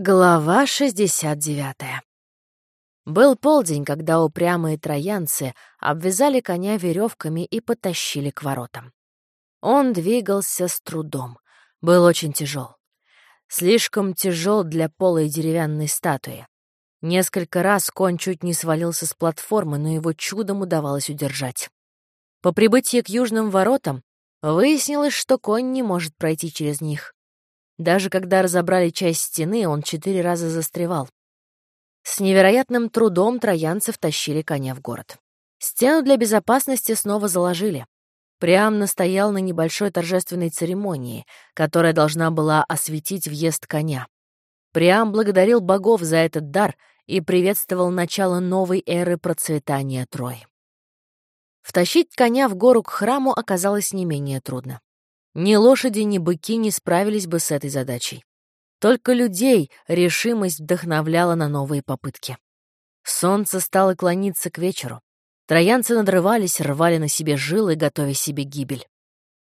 Глава 69 Был полдень, когда упрямые троянцы обвязали коня веревками и потащили к воротам. Он двигался с трудом, был очень тяжел. Слишком тяжел для полой деревянной статуи. Несколько раз конь чуть не свалился с платформы, но его чудом удавалось удержать. По прибытии к южным воротам выяснилось, что конь не может пройти через них. Даже когда разобрали часть стены, он четыре раза застревал. С невероятным трудом троянцы втащили коня в город. Стену для безопасности снова заложили. Прям настоял на небольшой торжественной церемонии, которая должна была осветить въезд коня. Приам благодарил богов за этот дар и приветствовал начало новой эры процветания Трои. Втащить коня в гору к храму оказалось не менее трудно. Ни лошади, ни быки не справились бы с этой задачей. Только людей решимость вдохновляла на новые попытки. Солнце стало клониться к вечеру. Троянцы надрывались, рвали на себе жилы, готовя себе гибель.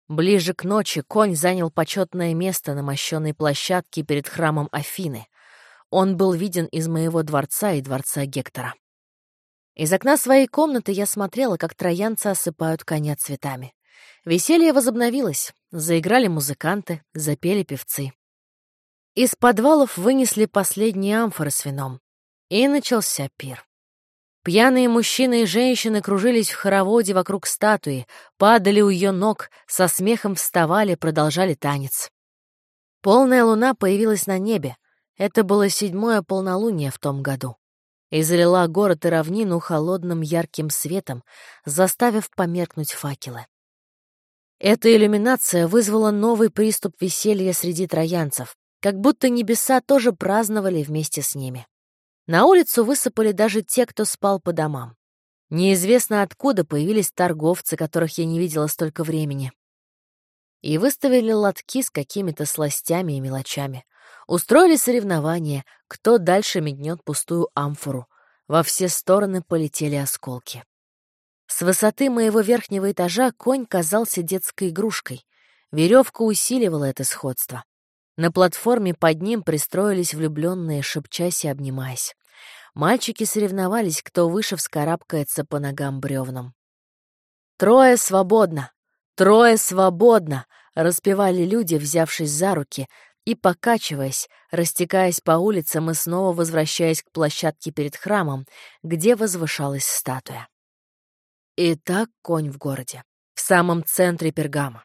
Ближе к ночи конь занял почетное место на мощенной площадке перед храмом Афины. Он был виден из моего дворца и дворца Гектора. Из окна своей комнаты я смотрела, как троянцы осыпают коня цветами. Веселье возобновилось. Заиграли музыканты, запели певцы. Из подвалов вынесли последние амфоры с вином. И начался пир. Пьяные мужчины и женщины кружились в хороводе вокруг статуи, падали у ее ног, со смехом вставали, продолжали танец. Полная луна появилась на небе. Это было седьмое полнолуние в том году. И залила город и равнину холодным ярким светом, заставив померкнуть факелы. Эта иллюминация вызвала новый приступ веселья среди троянцев, как будто небеса тоже праздновали вместе с ними. На улицу высыпали даже те, кто спал по домам. Неизвестно откуда появились торговцы, которых я не видела столько времени. И выставили лотки с какими-то сластями и мелочами. Устроили соревнования, кто дальше меднет пустую амфору. Во все стороны полетели осколки. С высоты моего верхнего этажа конь казался детской игрушкой. Веревка усиливала это сходство. На платформе под ним пристроились влюбленные, шепчась и обнимаясь. Мальчики соревновались, кто выше вскарабкается по ногам бревнам. «Трое свободно! Трое свободно!» — распевали люди, взявшись за руки, и, покачиваясь, растекаясь по улицам и снова возвращаясь к площадке перед храмом, где возвышалась статуя. И так конь в городе, в самом центре Пергама.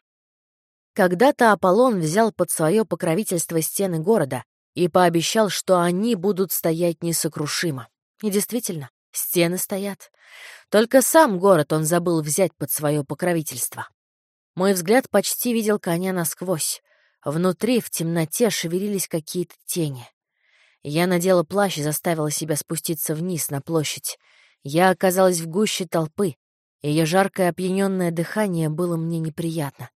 Когда-то Аполлон взял под свое покровительство стены города и пообещал, что они будут стоять несокрушимо. И действительно, стены стоят. Только сам город он забыл взять под свое покровительство. Мой взгляд почти видел коня насквозь. Внутри, в темноте, шевелились какие-то тени. Я надела плащ и заставила себя спуститься вниз на площадь. Я оказалась в гуще толпы, ее жаркое опьяненное дыхание было мне неприятно.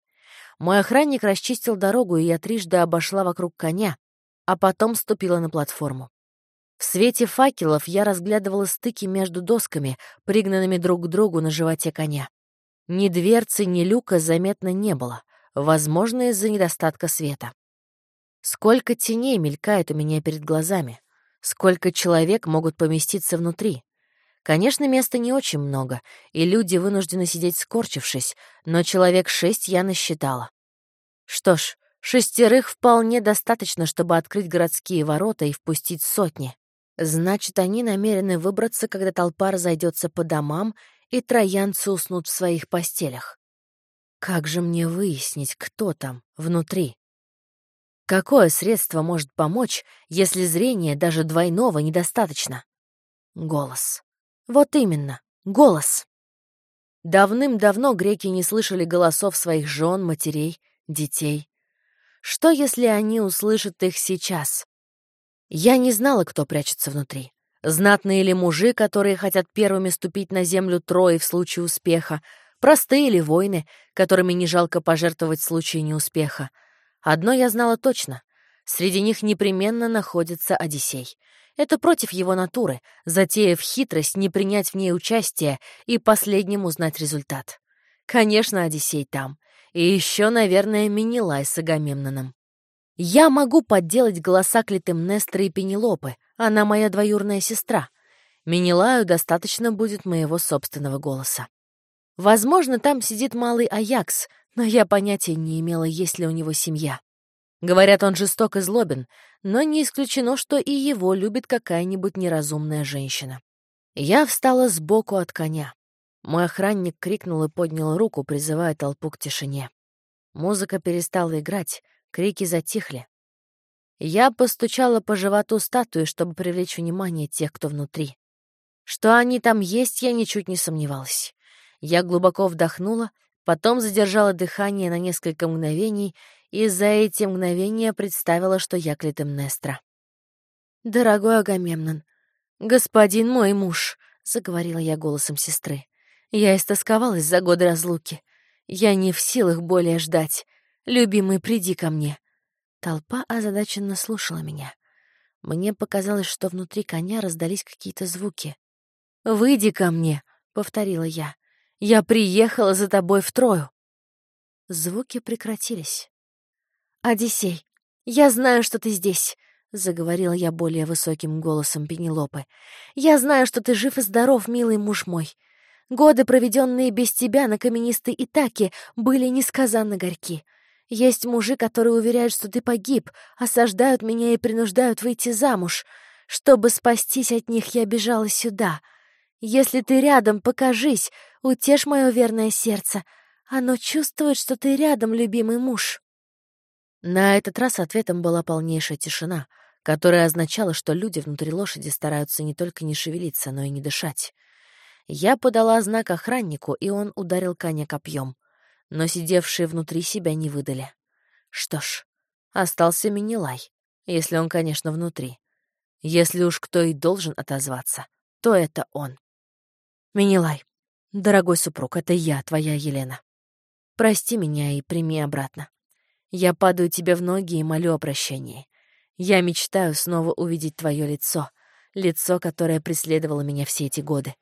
Мой охранник расчистил дорогу, и я трижды обошла вокруг коня, а потом ступила на платформу. В свете факелов я разглядывала стыки между досками, пригнанными друг к другу на животе коня. Ни дверцы, ни люка заметно не было, возможно, из-за недостатка света. Сколько теней мелькает у меня перед глазами, сколько человек могут поместиться внутри. Конечно, места не очень много, и люди вынуждены сидеть скорчившись, но человек шесть я насчитала. Что ж, шестерых вполне достаточно, чтобы открыть городские ворота и впустить сотни. Значит, они намерены выбраться, когда толпа разойдется по домам, и троянцы уснут в своих постелях. Как же мне выяснить, кто там, внутри? Какое средство может помочь, если зрения даже двойного недостаточно? Голос. Вот именно, голос. Давным-давно греки не слышали голосов своих жен, матерей, детей. Что, если они услышат их сейчас? Я не знала, кто прячется внутри. Знатные ли мужи, которые хотят первыми ступить на землю Трои в случае успеха, простые ли воины, которыми не жалко пожертвовать в случае неуспеха. Одно я знала точно. Среди них непременно находится Одиссей — это против его натуры, затеяв хитрость не принять в ней участие и последним узнать результат. Конечно, Одиссей там. И еще, наверное, Минилай с Агамемноном. Я могу подделать голоса Клитемнестры и Пенелопы, она моя двоюрная сестра. Менелаю достаточно будет моего собственного голоса. Возможно, там сидит малый Аякс, но я понятия не имела, есть ли у него семья. Говорят, он жесток и злобен, но не исключено, что и его любит какая-нибудь неразумная женщина. Я встала сбоку от коня. Мой охранник крикнул и поднял руку, призывая толпу к тишине. Музыка перестала играть, крики затихли. Я постучала по животу статуи, чтобы привлечь внимание тех, кто внутри. Что они там есть, я ничуть не сомневалась. Я глубоко вдохнула, потом задержала дыхание на несколько мгновений и за эти мгновения представила, что я Клитемнестра. «Дорогой Агамемнон, господин мой муж», — заговорила я голосом сестры, — «я истосковалась за годы разлуки. Я не в силах более ждать. Любимый, приди ко мне». Толпа озадаченно слушала меня. Мне показалось, что внутри коня раздались какие-то звуки. «Выйди ко мне», — повторила я. «Я приехала за тобой в Трою». Звуки прекратились. «Одиссей, я знаю, что ты здесь», — заговорила я более высоким голосом Пенелопы. «Я знаю, что ты жив и здоров, милый муж мой. Годы, проведенные без тебя на каменистой Итаке, были несказанно горьки. Есть мужи, которые уверяют, что ты погиб, осаждают меня и принуждают выйти замуж. Чтобы спастись от них, я бежала сюда. Если ты рядом, покажись, утешь мое верное сердце. Оно чувствует, что ты рядом, любимый муж». На этот раз ответом была полнейшая тишина, которая означала, что люди внутри лошади стараются не только не шевелиться, но и не дышать. Я подала знак охраннику, и он ударил коня копьем. Но сидевшие внутри себя не выдали. Что ж, остался Минилай, если он, конечно, внутри. Если уж кто и должен отозваться, то это он. Минилай, дорогой супруг, это я, твоя Елена. Прости меня и прими обратно. Я падаю тебе в ноги и молю о прощении. Я мечтаю снова увидеть твое лицо, лицо, которое преследовало меня все эти годы.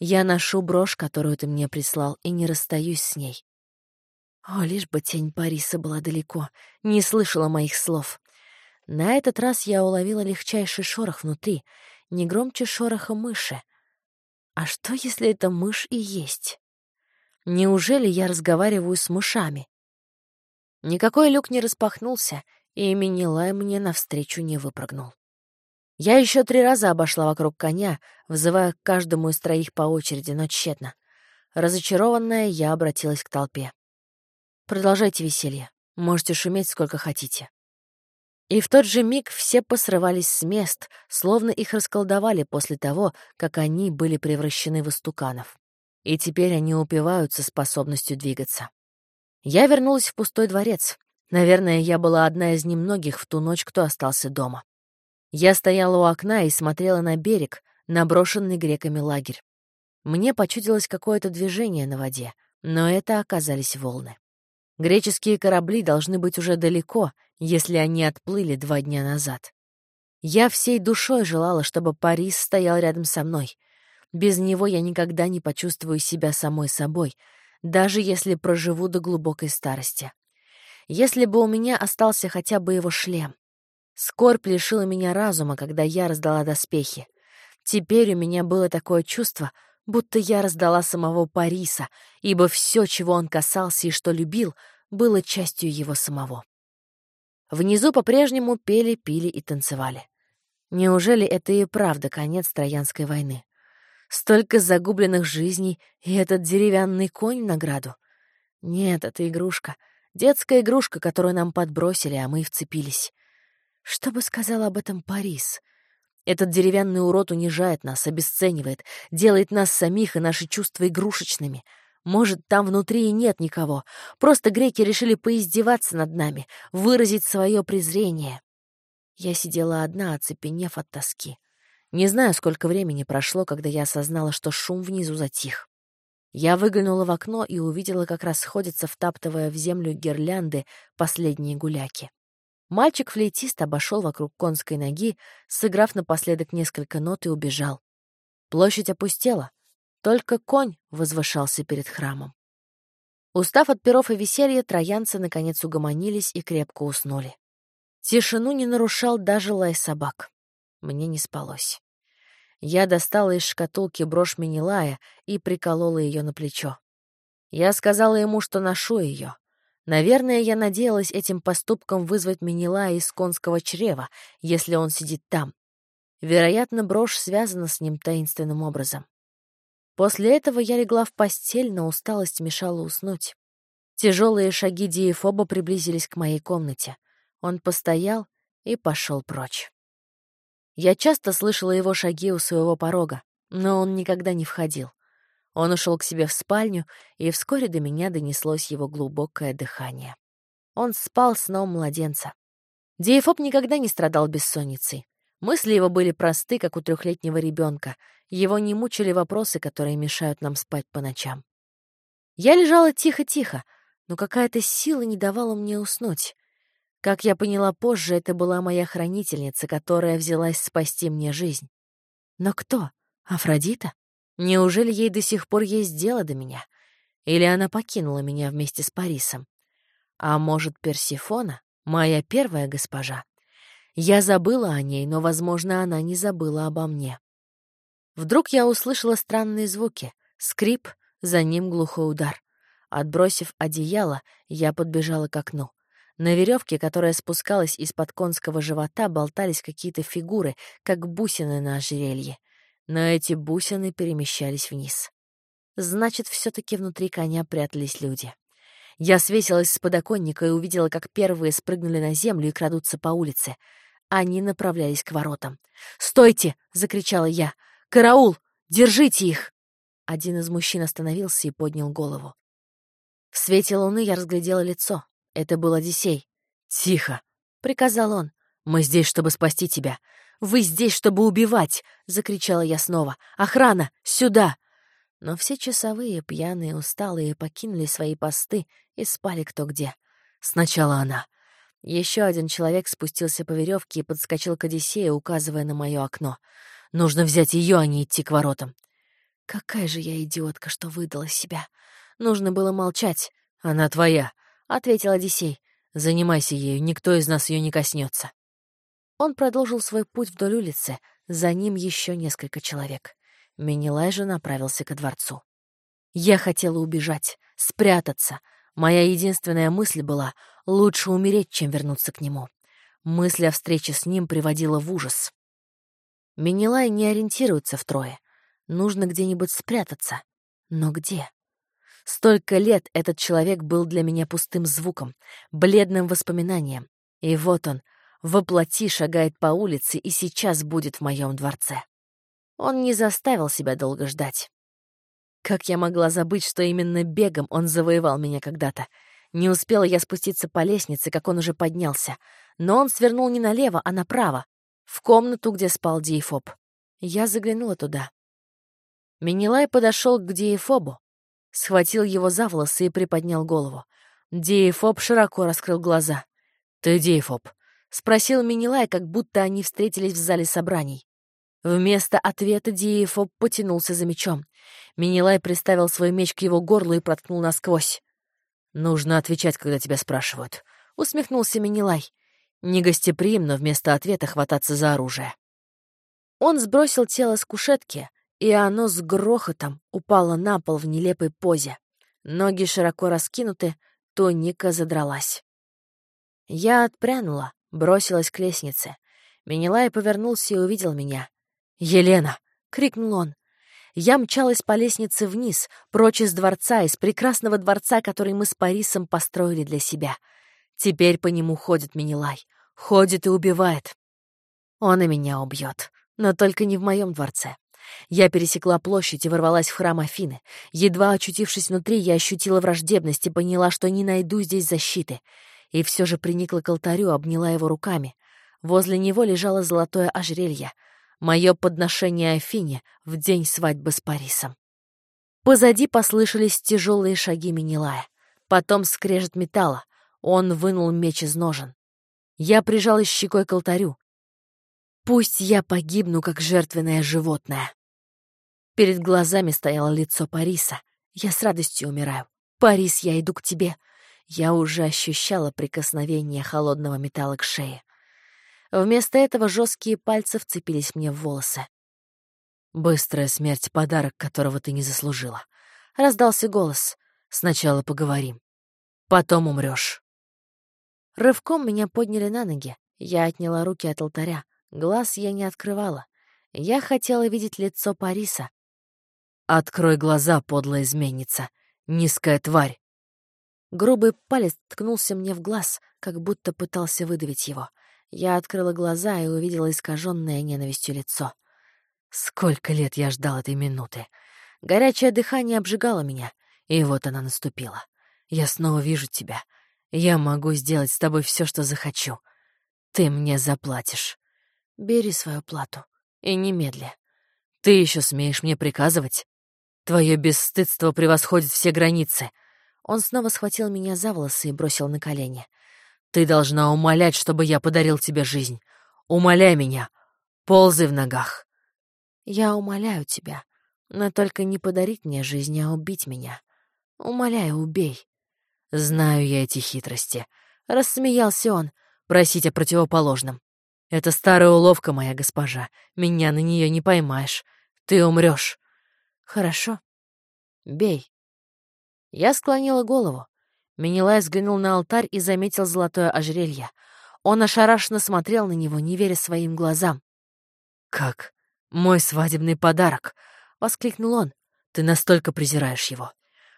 Я ношу брошь, которую ты мне прислал, и не расстаюсь с ней. О, лишь бы тень Париса была далеко, не слышала моих слов. На этот раз я уловила легчайший шорох внутри, не громче шороха мыши. А что, если это мышь и есть? Неужели я разговариваю с мышами? Никакой люк не распахнулся, и Минилай мне навстречу не выпрыгнул. Я еще три раза обошла вокруг коня, вызывая каждому из троих по очереди, но тщетно. Разочарованная, я обратилась к толпе. «Продолжайте веселье. Можете шуметь сколько хотите». И в тот же миг все посрывались с мест, словно их расколдовали после того, как они были превращены в истуканов. И теперь они упиваются способностью двигаться. Я вернулась в пустой дворец. Наверное, я была одна из немногих в ту ночь, кто остался дома. Я стояла у окна и смотрела на берег, на брошенный греками лагерь. Мне почудилось какое-то движение на воде, но это оказались волны. Греческие корабли должны быть уже далеко, если они отплыли два дня назад. Я всей душой желала, чтобы Парис стоял рядом со мной. Без него я никогда не почувствую себя самой собой, даже если проживу до глубокой старости. Если бы у меня остался хотя бы его шлем. Скорбь лишила меня разума, когда я раздала доспехи. Теперь у меня было такое чувство, будто я раздала самого Париса, ибо все, чего он касался и что любил, было частью его самого. Внизу по-прежнему пели, пили и танцевали. Неужели это и правда конец Троянской войны? Столько загубленных жизней, и этот деревянный конь в награду. Нет, это игрушка. Детская игрушка, которую нам подбросили, а мы вцепились. Что бы сказал об этом Парис? Этот деревянный урод унижает нас, обесценивает, делает нас самих и наши чувства игрушечными. Может, там внутри и нет никого. Просто греки решили поиздеваться над нами, выразить свое презрение. Я сидела одна, оцепенев от тоски. Не знаю, сколько времени прошло, когда я осознала, что шум внизу затих. Я выглянула в окно и увидела, как расходятся, втаптывая в землю гирлянды, последние гуляки. Мальчик-флейтист обошел вокруг конской ноги, сыграв напоследок несколько нот и убежал. Площадь опустела. Только конь возвышался перед храмом. Устав от перов и веселья, троянцы наконец угомонились и крепко уснули. Тишину не нарушал даже лай собак. Мне не спалось. Я достала из шкатулки брошь Минилая и приколола ее на плечо. Я сказала ему, что ношу ее. Наверное, я надеялась этим поступком вызвать Минилая из конского чрева, если он сидит там. Вероятно, брошь связана с ним таинственным образом. После этого я легла в постель, но усталость мешала уснуть. Тяжелые шаги Диефоба приблизились к моей комнате. Он постоял и пошел прочь. Я часто слышала его шаги у своего порога, но он никогда не входил. Он ушел к себе в спальню, и вскоре до меня донеслось его глубокое дыхание. Он спал сном младенца. Диефоб никогда не страдал бессонницей. Мысли его были просты, как у трехлетнего ребенка. Его не мучили вопросы, которые мешают нам спать по ночам. Я лежала тихо-тихо, но какая-то сила не давала мне уснуть. Как я поняла позже, это была моя хранительница, которая взялась спасти мне жизнь. Но кто? Афродита? Неужели ей до сих пор есть дело до меня? Или она покинула меня вместе с Парисом? А может, Персифона, моя первая госпожа? Я забыла о ней, но, возможно, она не забыла обо мне. Вдруг я услышала странные звуки. Скрип, за ним глухой удар. Отбросив одеяло, я подбежала к окну. На веревке, которая спускалась из-под конского живота, болтались какие-то фигуры, как бусины на ожерелье. Но эти бусины перемещались вниз. Значит, все таки внутри коня прятались люди. Я свесилась с подоконника и увидела, как первые спрыгнули на землю и крадутся по улице. Они направлялись к воротам. «Стойте!» — закричала я. «Караул! Держите их!» Один из мужчин остановился и поднял голову. В свете луны я разглядела лицо. Это был Одиссей. «Тихо!» — приказал он. «Мы здесь, чтобы спасти тебя. Вы здесь, чтобы убивать!» — закричала я снова. «Охрана! Сюда!» Но все часовые, пьяные, усталые, покинули свои посты и спали кто где. Сначала она. Еще один человек спустился по веревке и подскочил к Одиссею, указывая на мое окно. «Нужно взять ее, а не идти к воротам». Какая же я идиотка, что выдала себя. Нужно было молчать. «Она твоя», — ответил Одиссей. «Занимайся ею, никто из нас ее не коснется». Он продолжил свой путь вдоль улицы, за ним еще несколько человек. Менелай же направился ко дворцу. Я хотела убежать, спрятаться. Моя единственная мысль была — лучше умереть, чем вернуться к нему. Мысль о встрече с ним приводила в ужас. Менелай не ориентируется в трое. Нужно где-нибудь спрятаться. Но где? Столько лет этот человек был для меня пустым звуком, бледным воспоминанием. И вот он, воплоти шагает по улице и сейчас будет в моем дворце. Он не заставил себя долго ждать. Как я могла забыть, что именно бегом он завоевал меня когда-то? Не успела я спуститься по лестнице, как он уже поднялся. Но он свернул не налево, а направо, в комнату, где спал Диефоб. Я заглянула туда. Минилай подошел к Диефобу, схватил его за волосы и приподнял голову. Диефоб широко раскрыл глаза. «Ты Диефоб?» — спросил Минилай, как будто они встретились в зале собраний. Вместо ответа Диефоб потянулся за мечом. Минилай приставил свой меч к его горлу и проткнул насквозь. «Нужно отвечать, когда тебя спрашивают», — усмехнулся Минилай. Негостеприимно вместо ответа хвататься за оружие. Он сбросил тело с кушетки, и оно с грохотом упало на пол в нелепой позе. Ноги широко раскинуты, туника задралась. Я отпрянула, бросилась к лестнице. Менелай повернулся и увидел меня. «Елена!» — крикнул он. Я мчалась по лестнице вниз, прочь из дворца, из прекрасного дворца, который мы с Парисом построили для себя. Теперь по нему ходит Менелай. Ходит и убивает. Он и меня убьет, но только не в моем дворце. Я пересекла площадь и ворвалась в храм Афины. Едва очутившись внутри, я ощутила враждебность и поняла, что не найду здесь защиты. И все же приникла к алтарю, обняла его руками. Возле него лежало золотое ожерелье. Мое подношение Афине в день свадьбы с Парисом. Позади послышались тяжелые шаги Минилая. Потом скрежет металла. Он вынул меч из ножен. Я прижалась щекой к алтарю. Пусть я погибну, как жертвенное животное. Перед глазами стояло лицо Париса. Я с радостью умираю. «Парис, я иду к тебе». Я уже ощущала прикосновение холодного металла к шее. Вместо этого жесткие пальцы вцепились мне в волосы. «Быстрая смерть — подарок, которого ты не заслужила», — раздался голос. «Сначала поговорим. Потом умрешь. Рывком меня подняли на ноги. Я отняла руки от алтаря. Глаз я не открывала. Я хотела видеть лицо Париса. «Открой глаза, подлая изменница! Низкая тварь!» Грубый палец ткнулся мне в глаз, как будто пытался выдавить его. Я открыла глаза и увидела искаженное ненавистью лицо. Сколько лет я ждал этой минуты. Горячее дыхание обжигало меня, и вот она наступила. Я снова вижу тебя. Я могу сделать с тобой все, что захочу. Ты мне заплатишь. Бери свою плату. И немедля. Ты еще смеешь мне приказывать? Твое бесстыдство превосходит все границы. Он снова схватил меня за волосы и бросил на колени. Ты должна умолять, чтобы я подарил тебе жизнь. Умоляй меня. Ползай в ногах. Я умоляю тебя, но только не подарить мне жизнь, а убить меня. Умоляю, убей. Знаю я эти хитрости. Рассмеялся он, просить о противоположном. Это старая уловка, моя госпожа. Меня на нее не поймаешь. Ты умрешь. Хорошо. Бей. Я склонила голову. Менелай взглянул на алтарь и заметил золотое ожерелье. Он ошарашенно смотрел на него, не веря своим глазам. «Как? Мой свадебный подарок!» — воскликнул он. «Ты настолько презираешь его.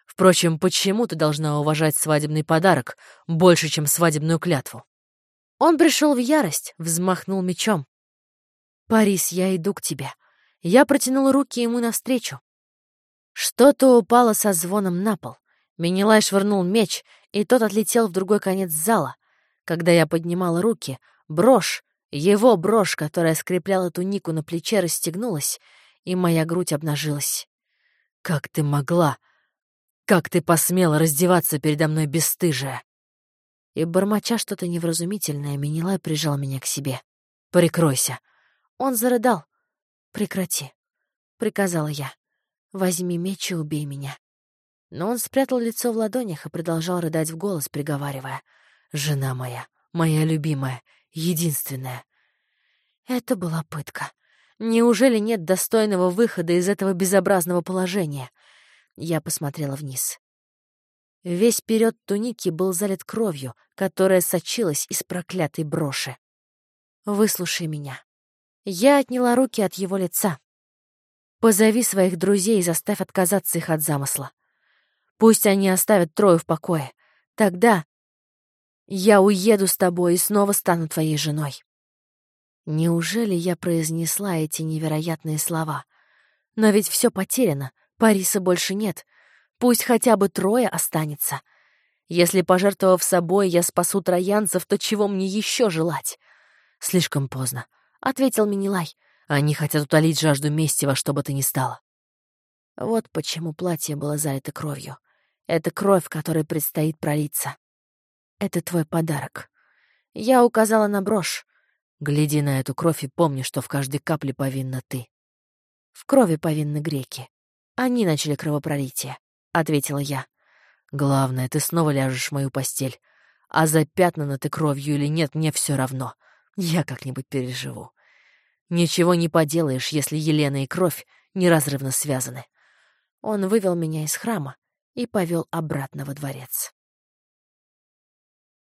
Впрочем, почему ты должна уважать свадебный подарок больше, чем свадебную клятву?» Он пришел в ярость, взмахнул мечом. «Парис, я иду к тебе». Я протянула руки ему навстречу. Что-то упало со звоном на пол. Менелай швырнул меч, и тот отлетел в другой конец зала. Когда я поднимала руки, брошь, его брошь, которая скрепляла тунику на плече, расстегнулась, и моя грудь обнажилась. «Как ты могла? Как ты посмела раздеваться передо мной бесстыжая?» И, бормоча что-то невразумительное, Менелай прижал меня к себе. «Прикройся!» Он зарыдал. «Прекрати», — приказала я. «Возьми меч и убей меня». Но он спрятал лицо в ладонях и продолжал рыдать в голос, приговаривая. «Жена моя, моя любимая, единственная». Это была пытка. Неужели нет достойного выхода из этого безобразного положения? Я посмотрела вниз. Весь вперед туники был залит кровью, которая сочилась из проклятой броши. «Выслушай меня». Я отняла руки от его лица. «Позови своих друзей и заставь отказаться их от замысла. Пусть они оставят Трою в покое. Тогда я уеду с тобой и снова стану твоей женой». Неужели я произнесла эти невероятные слова? Но ведь все потеряно, Париса больше нет — Пусть хотя бы трое останется. Если, пожертвовав собой, я спасу троянцев, то чего мне еще желать? Слишком поздно, — ответил Минилай. Они хотят утолить жажду мести во что бы то ни стало. Вот почему платье было залито кровью. Это кровь, которой предстоит пролиться. Это твой подарок. Я указала на брошь. Гляди на эту кровь и помни, что в каждой капле повинна ты. В крови повинны греки. Они начали кровопролитие. — ответила я. «Главное, ты снова ляжешь в мою постель. А запятнана ты кровью или нет, мне все равно. Я как-нибудь переживу. Ничего не поделаешь, если Елена и кровь неразрывно связаны». Он вывел меня из храма и повел обратно во дворец.